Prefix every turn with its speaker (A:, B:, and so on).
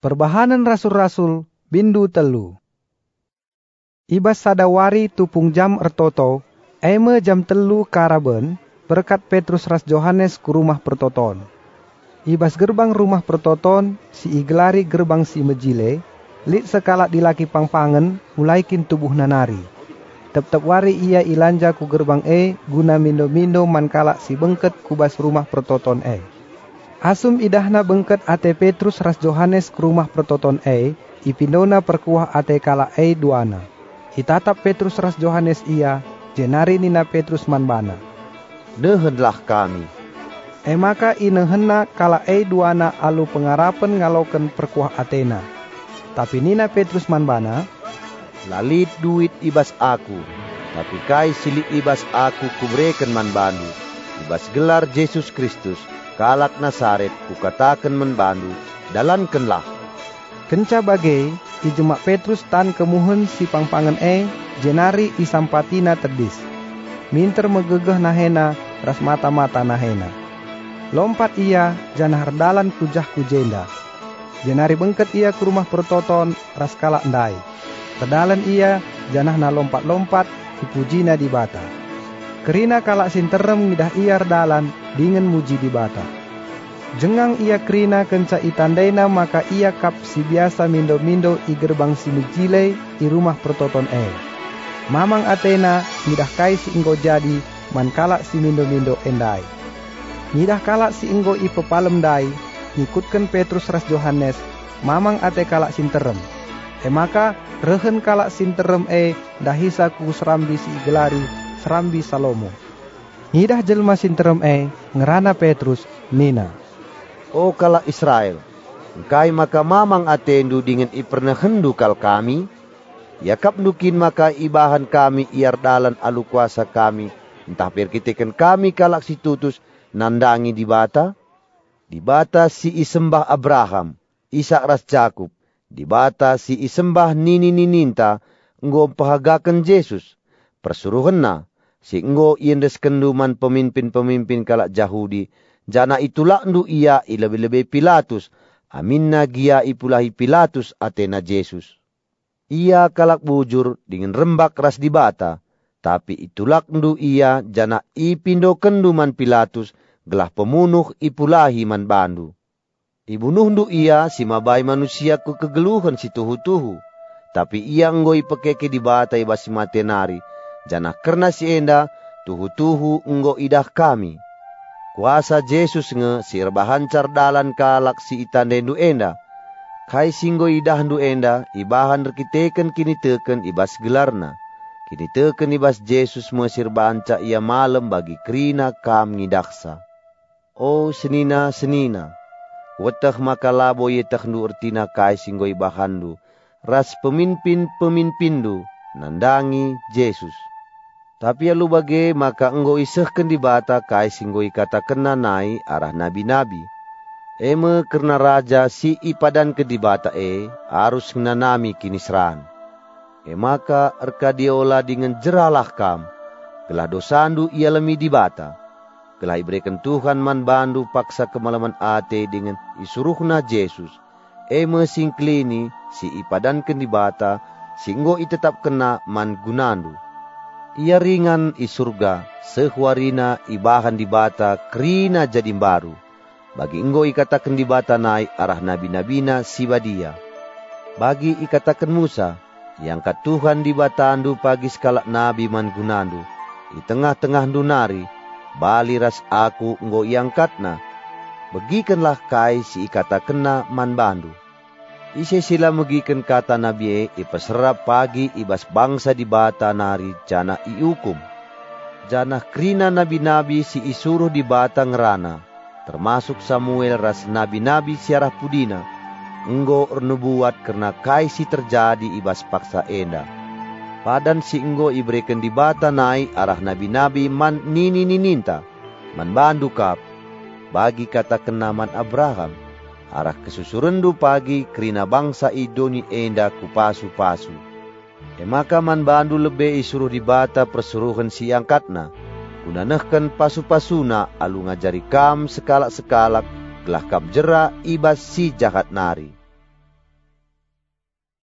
A: Perbahanan Rasul-Rasul Bindu Telu Ibas sadawari tupung jam ertoto, eme jam telu karaben, berkat Petrus ras Johannes ke rumah pertoton. Ibas gerbang rumah pertoton, si iglari gerbang si mejile, lit sekala dilaki pangpangen, mulaikin tubuh nanari. Tep-tep wari ia ilanja ku gerbang e, guna mindo-mindo mankala si bengket kubas rumah pertoton e. Asum idahna bengket ate Petrus ras Johannes ke rumah pertoton e, ipindona perkuah ate kala e duana. Itatap Petrus ras Johannes ia, jenari nina Petrus manbana.
B: Nehenlah kami.
A: E maka inehena kala e duana alu pengarapan ngaloken perkuah Atena. Tapi nina Petrus manbana,
B: Lalit duit ibas aku, tapi kai silik ibas aku kubreken manbandu. Ibas gelar Yesus Kristus, kalak Nasaret kukatakan membantu, dalankanlah.
A: Kenca bagai, ijemak Petrus tan kemuhun si pangpangan e, jenari isampatina terdis. Minter megegeh nahena, ras mata-mata nahena. Lompat ia, janah redalan kujah kujenda. Jenari bengket ia ke rumah pertoton, ras kalak ndai. Redalan ia, janah na lompat-lompat, hipujina di bata. Kerina kalak sinterem ngidah ia redalan, dengan muji di bata. Jengang ia krina kenca itandaina maka ia kap si biasa mindo-mindo i gerbang si mujile i rumah pertoton e. Mamang Athena midah kai si inggo jadi man kala si mindo-mindo endai. Midah kala si inggo i pepalem dai ngikutkan Petrus ras Johannes mamang ate kala sinterem. E maka rehen kala sinterem e dahisa ku serambi si gelari serambi Salomo. Ngidah jelma sinterem e ngerana Petrus Nina.
B: O kala Israel, kai maka mamang atendu dengan ipernah hendu kal kami, yakap nukin maka ibahan kami iar dalan alu kuasa kami, entah perkitikan kami kalak si tutus nandangi di bata, di bata si isembah Abraham, Isak ras Jakub, di bata si isembah nini nininta, nggo pahagakan Yesus, persuruhan na, si nggo iendes kenduman pemimpin-pemimpin kalak Yahudi, jana itulah ndu ia ilebe-lebe Pilatus, aminna gia ipulahi Pilatus atena Yesus. Ia kalak bujur dengan rembak ras di bata, tapi itulah ndu ia jana ipindo kenduman Pilatus gelah pemunuh ipulahi man bandu. Ibunuh ndu ia si mabai manusia ku kegeluhan si tuhu-tuhu, tapi ia nggoi pekeke di bata ibasi matenari, jana si enda tuhu-tuhu nggo idah kami. Kuasa Yesus nge sirbahan cardalan kalak si itandendu enda. Kai singgo idah ndu enda, ibahan rekiteken kini teken ibas gelarna. Kini teken ibas Yesus mesir banca ia malam bagi krina kam ngidaksa. Oh senina senina, wetah maka labo ye ndu ertina kai singgo ibahandu. Ras pemimpin pemimpindu, nandangi Yesus. Tapi alu bage maka enggo isehken di bata kai singgo kata kena nai arah nabi-nabi. Eme kerna raja si ipadan ke di bata e arus nami kini seran. E maka erka diola dengan jeralah kam. Kelah dosandu ia lemi di bata. Kelah iberikan Tuhan man bandu paksa kemalaman ate dengan isuruhna Yesus. Eme singklini si ipadan ke di bata singgo itetap kena man gunandu ia ringan i surga, sehwarina ibahan di bata krina jadi baru. Bagi enggo ikatakan di bata naik arah nabi-nabina si badia. Bagi ikatakan Musa, yang kat Tuhan di batandu pagi skala nabi man gunandu. Di tengah-tengah dunari, bali ras aku enggo iangkatna. Begikanlah kai si ikatakenna man bandu. Ise sila magikan kata nabi e ipaserap pagi ibas bangsa di bata nari jana iukum. Jana krina nabi-nabi si isuruh di bata ngerana, termasuk Samuel ras nabi-nabi siarah pudina, enggo ernubuat karena kaisi terjadi ibas paksa enda. Padan si enggo iberikan di bata nai arah nabi-nabi man nini nininta, man bandu kap, bagi kata kenaman Abraham, arah kesusurendu pagi kerina bangsa idoni enda kupasu-pasu. Emaka man bandu lebe isuruh di bata persuruhan si angkatna, gunanehkan pasu-pasuna alu ngajari kam sekalak-sekalak gelah kap jera ibas si jahat nari.